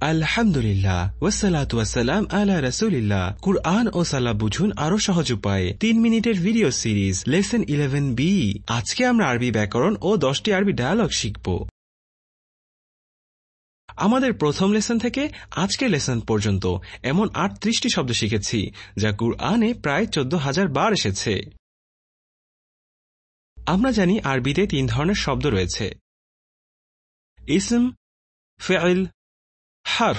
আলহামদুলিল্লাহ ওয়াসালাতু ওয়াসালাম আলা রাসূলিল্লাহ। কুরআন ও সালাহ বুঝুন আরও সহজ উপায়ে। তিন মিনিটের video series, lesson eleven B. আজকে আমরা আরবি ব্যাকরণ ও দশটি আরবি ডায়ালগ শিখব। আমাদের প্রথম লেসন থেকে আজকের লেসন পর্যন্ত এমন আটত্রিশটি শব্দ শিখেছি, যা কুরআনে প্রায় চোদ্দ হাজার বার এসেছে। আমরা জানি আরবিতে তিন ধরনের শব্দ রয়েছে। ইসম ফেল হার।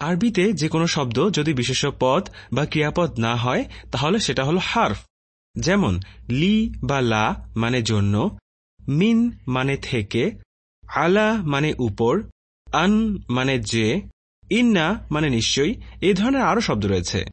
আরবিতে যে কোনো শব্দ যদি বিশেষ পদ বা ক্রিয়াপদ না হয়, তাহলে সেটা হল হার্ফ যেমন, লি বা লা মানে জন্য, মিন মানে থেকে, আলা মানে উপর, আন মানে যে, ইন্না মানে নিশ্চয়ই, এই ধরনের আরও শব্দ রয়েছে।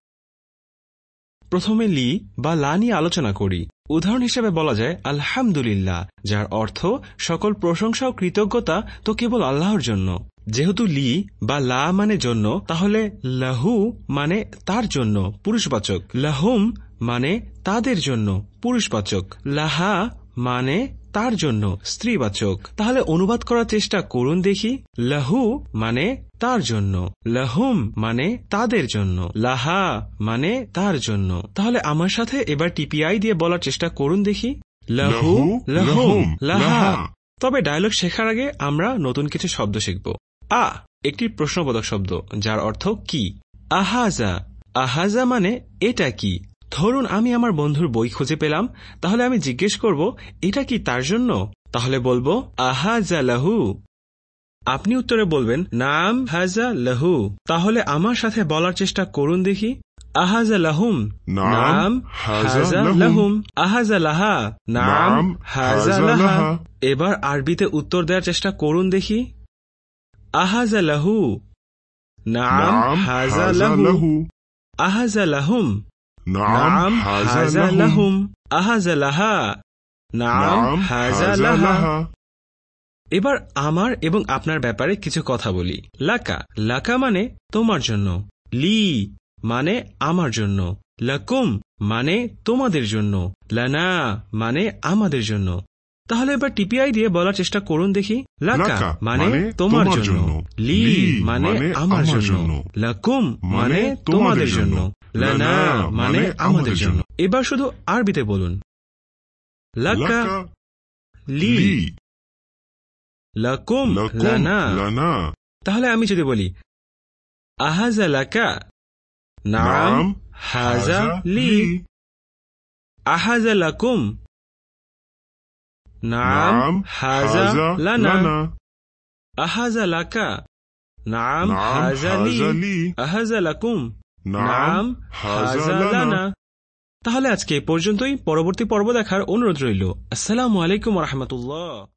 প্রথমে লি বা লা নিয়ে আলোচনা করি। উদাহরণ হিসেবে বলা যায়, আলহামদুলিল্লাহ, যার অর্থ, সকল প্রশংসা ও কৃতজ্ঞতা তো কেবল আল্লাহর জন্য। যেহেতু লি বা লা মানে জন্য তাহলে লাহু মানে তার জন্য পুরুষবাচক। লাহুম মানে তাদের জন্য পুরুষবাচক। লাহা মানে তার জন্য স্ত্রীবাচক। তাহলে অনুবাদ করার চেষ্টা করুন দেখি। লাহু মানে তার জন্য। লাহুম মানে তাদের জন্য। লাহা মানে তার জন্য। তাহলে আমার সাথে এবার টিপিআই দিয়ে বলার চেষ্টা করুন দেখি। লাহু লাহুম লাহা। তবে ডায়লগ শেখার আগে আমরা নতুন কিছু শব্দ শিখব। আ একটি প্রশ্নবোধক শব্দ যার অর্থ কি? আহাজা। আহাজা মানে এটা কি? ধরুন আমি আমার বন্ধুর বই খুঁজে পেলাম তাহলে আমি জিজ্ঞেস করব এটা কি তার জন্য? তাহলে বলব আহাজা লাহু। আপনি উত্তরে বলবেন নাম হাজা লাহু। তাহলে আমার সাথে বলার চেষ্টা করুন দেখি। আহাজা লাহুম। নাম হাজা লাহুম। আহাজা লাহা। নাম হাজা লাহা। এবার আরবিতে উত্তর দেওয়ার চেষ্টা করুন দেখি। আহাজা লাহু নাম নাম হাজা হাজা লাহু লাহু আহাজা লাহুম নাম হাজা লাহুম লাহুম আহাজা লাহা নাম নাম হাজা হাজা লাহা লাহা এবার আমার এবং আপনার ব্যাপারে কিছু কথা বলি। লাকা। লাকা মানে তোমার জন্য। লি মানে আমার জন্য। লাকুম মানে তোমাদের জন্য। লানা মানে আমাদের জন্য। তাহলে এবার টিপিআই দিয়ে বলার চেষ্টা করুন দেখি। লাকা মানে মানে তোমার জন্য। লি মানে মানে আমার জন্য। লাকুম মানে মানে তোমাদের জন্য। লানা মানে আমাদের জন্য। এবার শুধু আরবিতে বলুন। লাকা লি। লাকুম লানা। তাহলে আমি যদি বলি আহাজা লাকা। নাম হাজা লি। আহাজা লাকুম নাম নাম হাজা লানা লানা আহাজা লাকা নাম নাম হাজা লি হাজা লি আহাজা লাকুম নাম নাম হাজা হাজা লানা লানা তাহলে আজকে এ পর্যন্তই। পরবর্তী পর্ব দেখার অনুরোধ রইল। আসসালামু আলাইকুম রহমতুল্লাহ।